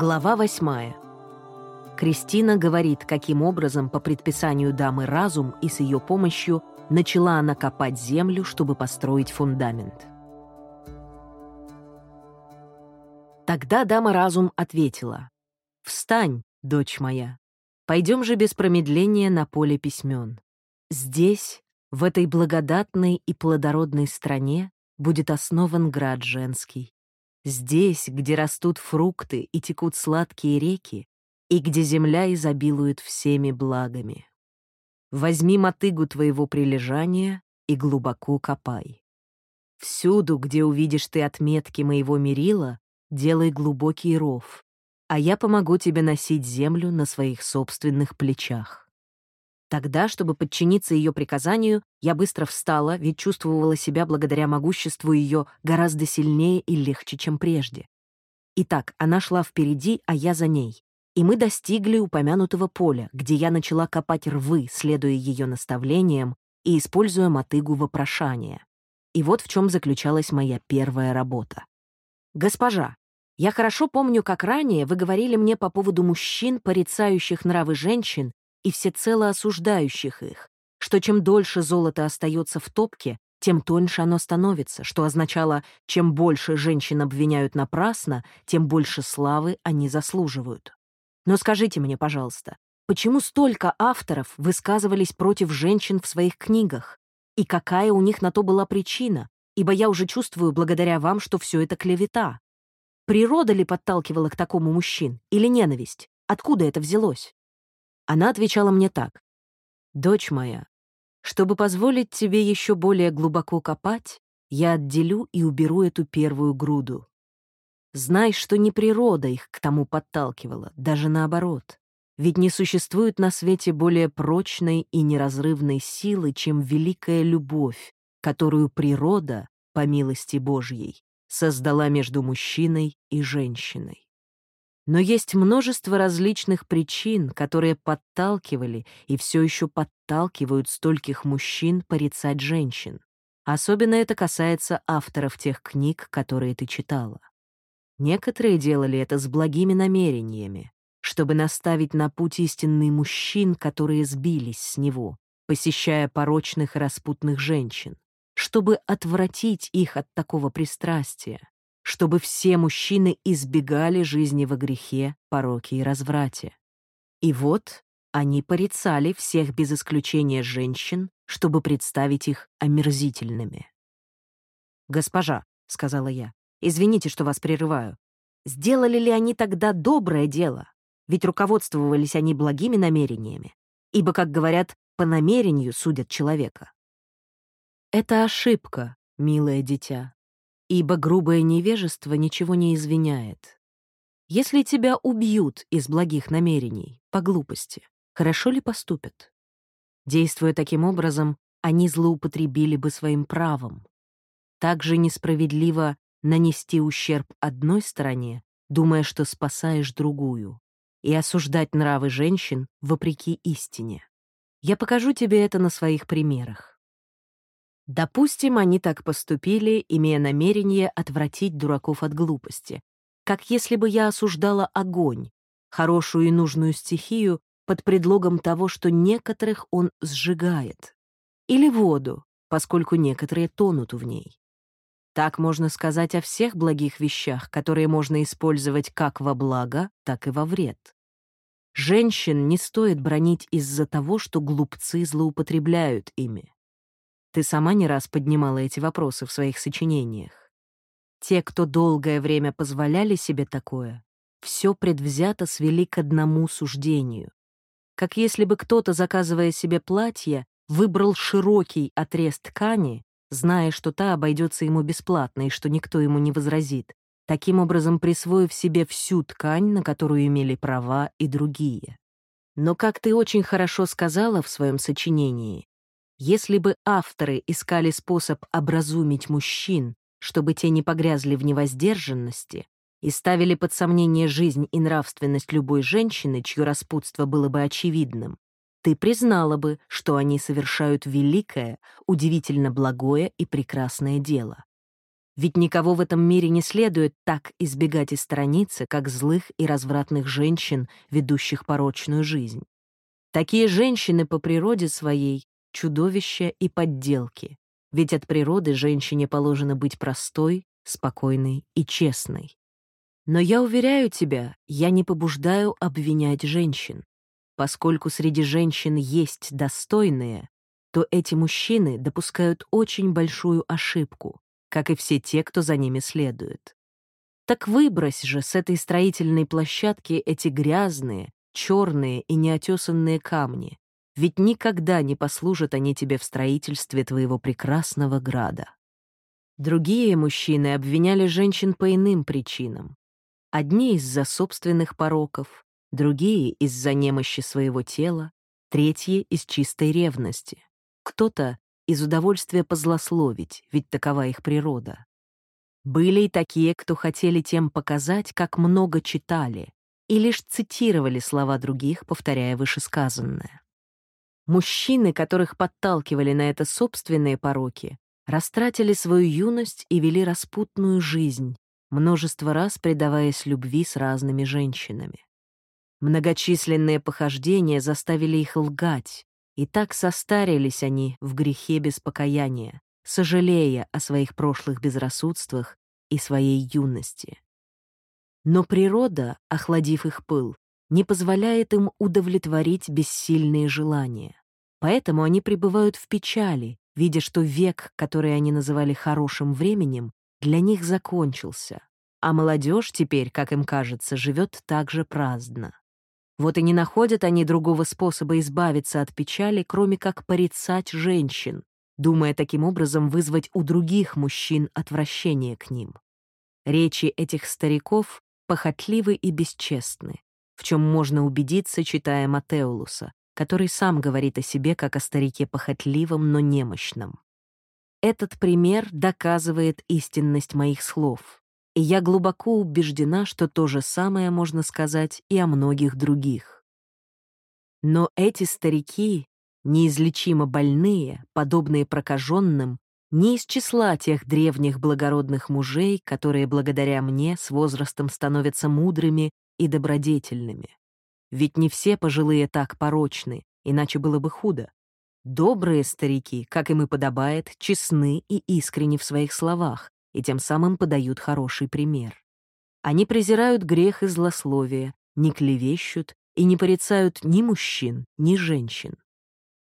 Глава восьмая. Кристина говорит, каким образом по предписанию дамы разум и с ее помощью начала она копать землю, чтобы построить фундамент. Тогда дама разум ответила. «Встань, дочь моя, пойдем же без промедления на поле письмен. Здесь, в этой благодатной и плодородной стране, будет основан град женский. Здесь, где растут фрукты и текут сладкие реки, и где земля изобилует всеми благами. Возьми мотыгу твоего прилежания и глубоко копай. Всюду, где увидишь ты отметки моего мерила, делай глубокий ров, а я помогу тебе носить землю на своих собственных плечах. Тогда, чтобы подчиниться ее приказанию, я быстро встала, ведь чувствовала себя благодаря могуществу ее гораздо сильнее и легче, чем прежде. Итак, она шла впереди, а я за ней. И мы достигли упомянутого поля, где я начала копать рвы, следуя ее наставлениям и используя мотыгу вопрошания. И вот в чем заключалась моя первая работа. «Госпожа, я хорошо помню, как ранее вы говорили мне по поводу мужчин, порицающих нравы женщин и всецело осуждающих их, что чем дольше золото остается в топке, тем тоньше оно становится, что означало, чем больше женщин обвиняют напрасно, тем больше славы они заслуживают. Но скажите мне, пожалуйста, почему столько авторов высказывались против женщин в своих книгах? И какая у них на то была причина? Ибо я уже чувствую благодаря вам, что все это клевета. Природа ли подталкивала к такому мужчин? Или ненависть? Откуда это взялось? Она отвечала мне так. «Дочь моя, чтобы позволить тебе еще более глубоко копать, я отделю и уберу эту первую груду. Знай, что не природа их к тому подталкивала, даже наоборот. Ведь не существует на свете более прочной и неразрывной силы, чем великая любовь, которую природа, по милости Божьей, создала между мужчиной и женщиной. Но есть множество различных причин, которые подталкивали и все еще подталкивают стольких мужчин порицать женщин. Особенно это касается авторов тех книг, которые ты читала. Некоторые делали это с благими намерениями, чтобы наставить на путь истинный мужчин, которые сбились с него, посещая порочных и распутных женщин, чтобы отвратить их от такого пристрастия, чтобы все мужчины избегали жизни во грехе, пороке и разврате. И вот они порицали всех без исключения женщин, чтобы представить их омерзительными. «Госпожа», — сказала я, — «извините, что вас прерываю. Сделали ли они тогда доброе дело? Ведь руководствовались они благими намерениями. Ибо, как говорят, по намерению судят человека». «Это ошибка, милое дитя», ибо грубое невежество ничего не извиняет. Если тебя убьют из благих намерений, по глупости, хорошо ли поступят? Действуя таким образом, они злоупотребили бы своим правом. Также несправедливо нанести ущерб одной стороне, думая, что спасаешь другую, и осуждать нравы женщин вопреки истине. Я покажу тебе это на своих примерах. Допустим, они так поступили, имея намерение отвратить дураков от глупости, как если бы я осуждала огонь, хорошую и нужную стихию, под предлогом того, что некоторых он сжигает, или воду, поскольку некоторые тонут в ней. Так можно сказать о всех благих вещах, которые можно использовать как во благо, так и во вред. Женщин не стоит бронить из-за того, что глупцы злоупотребляют ими. Ты сама не раз поднимала эти вопросы в своих сочинениях. Те, кто долгое время позволяли себе такое, все предвзято свели к одному суждению. Как если бы кто-то, заказывая себе платье, выбрал широкий отрез ткани, зная, что та обойдется ему бесплатно и что никто ему не возразит, таким образом присвоив себе всю ткань, на которую имели права и другие. Но, как ты очень хорошо сказала в своем сочинении, если бы авторы искали способ образумить мужчин, чтобы те не погрязли в невоздержанности, и ставили под сомнение жизнь и нравственность любой женщины, чье распутство было бы очевидным, ты признала бы, что они совершают великое, удивительно благое и прекрасное дело. Ведь никого в этом мире не следует так избегать и сторониться, как злых и развратных женщин, ведущих порочную жизнь. Такие женщины по природе своей — чудовища и подделки, ведь от природы женщине положено быть простой, спокойной и честной. Но я уверяю тебя, я не побуждаю обвинять женщин. Поскольку среди женщин есть достойные, то эти мужчины допускают очень большую ошибку, как и все те, кто за ними следует. Так выбрось же с этой строительной площадки эти грязные, черные и неотесанные камни, ведь никогда не послужат они тебе в строительстве твоего прекрасного града. Другие мужчины обвиняли женщин по иным причинам. Одни из-за собственных пороков, другие — из-за немощи своего тела, третьи — из чистой ревности. Кто-то — из удовольствия позлословить, ведь такова их природа. Были и такие, кто хотели тем показать, как много читали, и лишь цитировали слова других, повторяя вышесказанное. Мужчины, которых подталкивали на это собственные пороки, растратили свою юность и вели распутную жизнь, множество раз предаваясь любви с разными женщинами. Многочисленные похождения заставили их лгать, и так состарились они в грехе без покаяния, сожалея о своих прошлых безрассудствах и своей юности. Но природа, охладив их пыл, не позволяет им удовлетворить бессильные желания. Поэтому они пребывают в печали, видя, что век, который они называли хорошим временем, для них закончился, а молодежь теперь, как им кажется, живет так же праздно. Вот и не находят они другого способа избавиться от печали, кроме как порицать женщин, думая таким образом вызвать у других мужчин отвращение к ним. Речи этих стариков похотливы и бесчестны, в чем можно убедиться, читая Матеулуса, который сам говорит о себе как о старике похотливом, но немощном. Этот пример доказывает истинность моих слов, и я глубоко убеждена, что то же самое можно сказать и о многих других. Но эти старики, неизлечимо больные, подобные прокаженным, не из числа тех древних благородных мужей, которые благодаря мне с возрастом становятся мудрыми и добродетельными. Ведь не все пожилые так порочны, иначе было бы худо. Добрые старики, как им и подобает, честны и искренни в своих словах, и тем самым подают хороший пример. Они презирают грех и злословие, не клевещут и не порицают ни мужчин, ни женщин.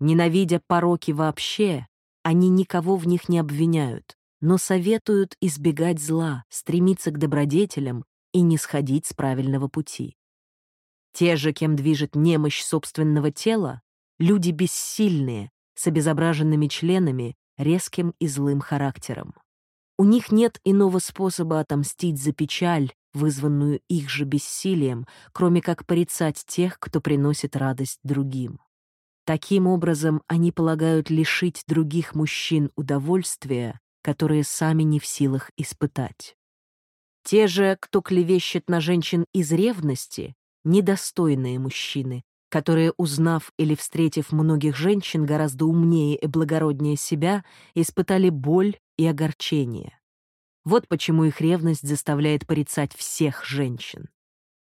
Ненавидя пороки вообще, они никого в них не обвиняют, но советуют избегать зла, стремиться к добродетелям и не сходить с правильного пути. Те же, кем движет немощь собственного тела, люди бессильные, с обезображенными членами, резким и злым характером. У них нет иного способа отомстить за печаль, вызванную их же бессилием, кроме как порицать тех, кто приносит радость другим. Таким образом, они полагают лишить других мужчин удовольствия, которые сами не в силах испытать. Те же, кто клевещет на женщин из ревности, недостойные мужчины, которые, узнав или встретив многих женщин гораздо умнее и благороднее себя, испытали боль и огорчение. Вот почему их ревность заставляет порицать всех женщин.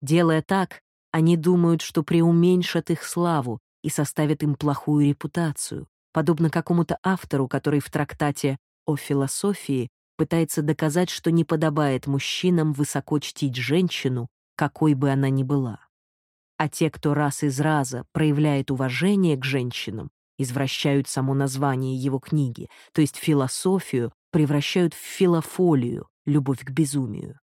Делая так, они думают, что преуменьшат их славу и составит им плохую репутацию, подобно какому-то автору, который в трактате о философии пытается доказать, что не подобает мужчинам высоко чтить женщину, какой бы она ни была. А те, кто раз из раза проявляет уважение к женщинам, извращают само название его книги, то есть философию превращают в филофолию, любовь к безумию.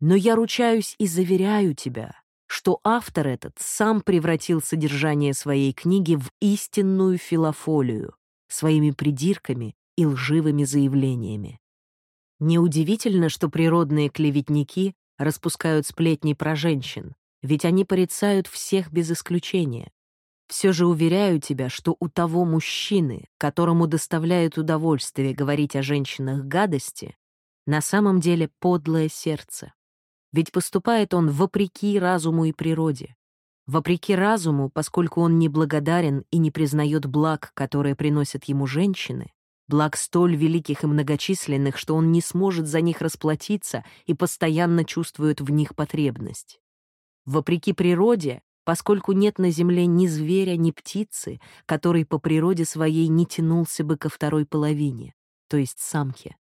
Но я ручаюсь и заверяю тебя, что автор этот сам превратил содержание своей книги в истинную филофолию своими придирками и лживыми заявлениями. Неудивительно, что природные клеветники распускают сплетни про женщин, ведь они порицают всех без исключения. Все же уверяю тебя, что у того мужчины, которому доставляет удовольствие говорить о женщинах гадости, на самом деле подлое сердце. Ведь поступает он вопреки разуму и природе. Вопреки разуму, поскольку он не благодарен и не признает благ, которые приносят ему женщины, благ столь великих и многочисленных, что он не сможет за них расплатиться и постоянно чувствует в них потребность. Вопреки природе, поскольку нет на земле ни зверя, ни птицы, который по природе своей не тянулся бы ко второй половине, то есть самке.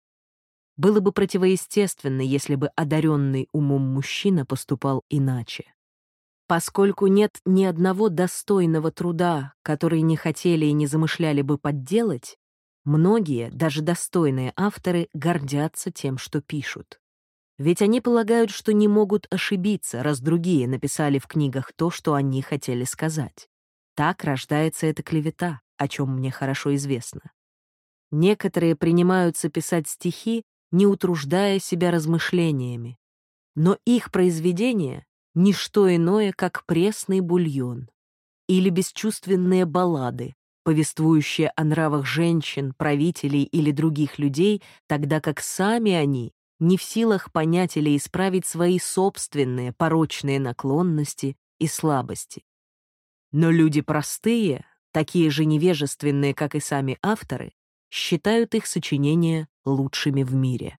Было бы противоестественно, если бы одаренный умом мужчина поступал иначе. Поскольку нет ни одного достойного труда, который не хотели и не замышляли бы подделать, многие, даже достойные авторы, гордятся тем, что пишут. Ведь они полагают, что не могут ошибиться, раз другие написали в книгах то, что они хотели сказать. Так рождается эта клевета, о чем мне хорошо известно. Некоторые принимаются писать стихи, не утруждая себя размышлениями. Но их произведения не что иное, как пресный бульон или бесчувственные баллады, повествующие о нравах женщин, правителей или других людей, тогда как сами они не в силах понять или исправить свои собственные порочные наклонности и слабости. Но люди простые, такие же невежественные, как и сами авторы, считают их сочинения лучшими в мире.